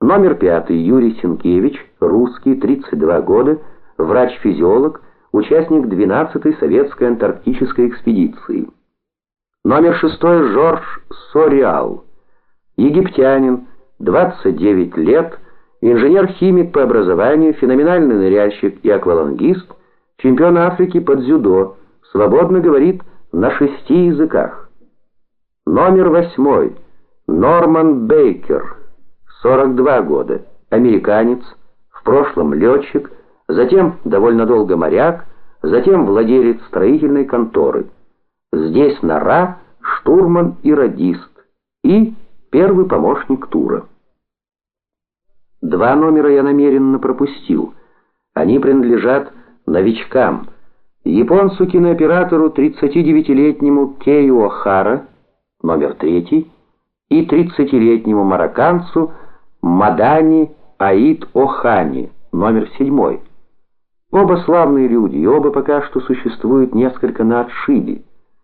Номер пятый Юрий Сенкевич, русский, 32 года, врач-физиолог, участник 12-й советской антарктической экспедиции. Номер шестой Жорж Сориал, египтянин, 29 лет, инженер-химик по образованию, феноменальный ныряльщик и аквалангист, чемпион Африки под дзюдо, свободно говорит на шести языках. Номер восьмой Норман Бейкер, 42 года, американец, в прошлом летчик, затем довольно долго моряк, затем владелец строительной конторы. Здесь нора, штурман и радист, и первый помощник тура. Два номера я намеренно пропустил. Они принадлежат новичкам. Японцу-кинооператору 39-летнему Кею Охара, номер третий, и 30-летнему марокканцу Мадани Аид Охани, номер седьмой. Оба славные люди, и оба пока что существуют несколько на отшибе.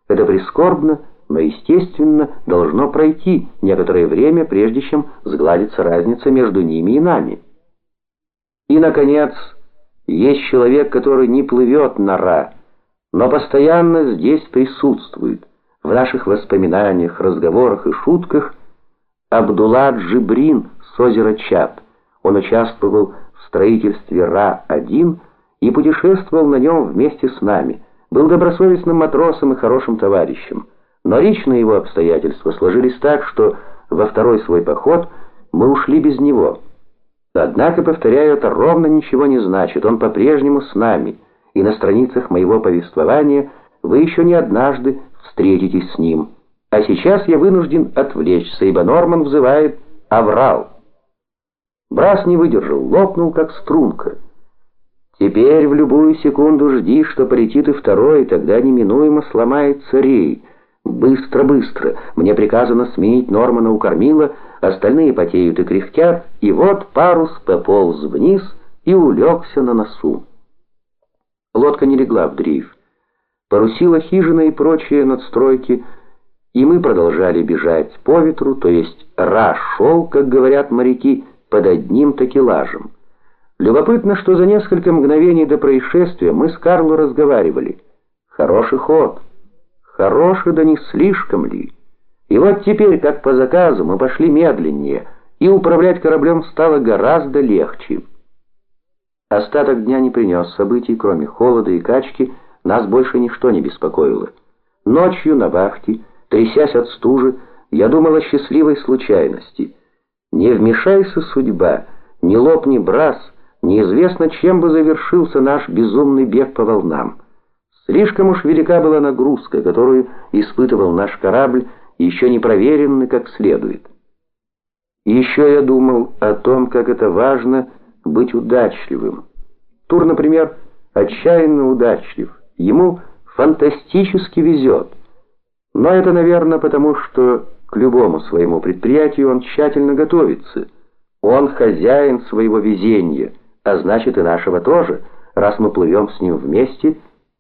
Это прискорбно, но, естественно, должно пройти некоторое время, прежде чем сгладится разница между ними и нами. И, наконец, есть человек, который не плывет на Ра, но постоянно здесь присутствует, в наших воспоминаниях, разговорах и шутках, Абдулла Джибрин с озера Чад. Он участвовал в строительстве Ра-1 и путешествовал на нем вместе с нами, был добросовестным матросом и хорошим товарищем. Но личные его обстоятельства сложились так, что во второй свой поход мы ушли без него. Однако, повторяю, это ровно ничего не значит, он по-прежнему с нами, и на страницах моего повествования вы еще не однажды встретитесь с ним. А сейчас я вынужден отвлечься, ибо Норман взывает «Аврал». Брас не выдержал, лопнул, как струнка. Теперь в любую секунду жди, что полетит и второй, и тогда неминуемо сломается рей. Быстро, быстро. Мне приказано сменить Нормана у кормила, остальные потеют и кряхтят, и вот парус пополз вниз и улегся на носу. Лодка не легла в дрейф. Парусила хижина и прочие надстройки, и мы продолжали бежать по ветру, то есть Ра шел, как говорят моряки, под одним такелажем. Любопытно, что за несколько мгновений до происшествия мы с Карло разговаривали. Хороший ход. Хороший, да не слишком ли? И вот теперь, как по заказу, мы пошли медленнее, и управлять кораблем стало гораздо легче. Остаток дня не принес событий, кроме холода и качки, нас больше ничто не беспокоило. Ночью на вахте, трясясь от стужи, я думал о счастливой случайности. Не вмешайся, судьба, не лопни брас, неизвестно, чем бы завершился наш безумный бег по волнам. Слишком уж велика была нагрузка, которую испытывал наш корабль, еще не проверенный как следует. еще я думал о том, как это важно быть удачливым. Тур, например, отчаянно удачлив. Ему фантастически везет. Но это, наверное, потому что к любому своему предприятию он тщательно готовится. Он хозяин своего везения, а значит и нашего тоже, раз мы плывем с ним вместе,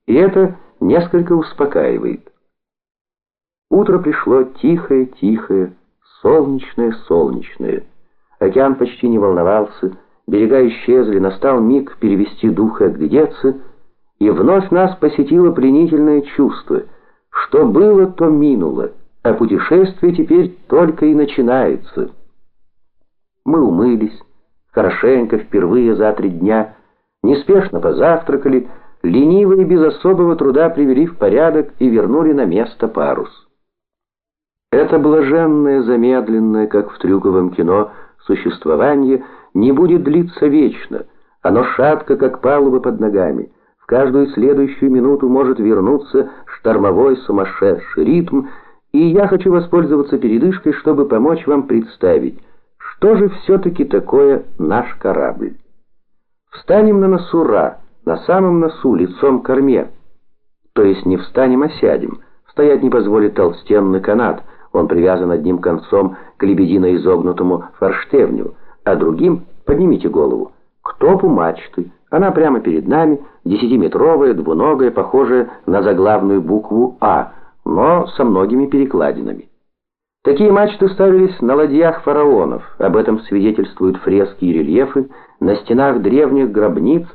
и это несколько успокаивает. Утро пришло тихое-тихое, солнечное-солнечное. Океан почти не волновался, берега исчезли, настал миг перевести дух и оглядеться, и вновь нас посетило пленительное чувство. Что было, то минуло, а путешествие теперь только и начинается. Мы умылись, хорошенько, впервые за три дня, неспешно позавтракали, лениво и без особого труда привели в порядок и вернули на место парус. Это блаженное, замедленное, как в трюковом кино, существование не будет длиться вечно. Оно шатко, как палуба под ногами. В каждую следующую минуту может вернуться штормовой сумасшедший ритм, и я хочу воспользоваться передышкой, чтобы помочь вам представить, что же все-таки такое наш корабль. Встанем на носу Ра, на самом носу, лицом к корме. То есть не встанем, а сядем. Стоять не позволит толстенный канат, он привязан одним концом к лебедино изогнутому форштевню, а другим, поднимите голову, к топу мачты. Она прямо перед нами, десятиметровая, двуногая, похожая на заглавную букву «А», но со многими перекладинами. Такие мачты ставились на ладьях фараонов. Об этом свидетельствуют фрески и рельефы на стенах древних гробниц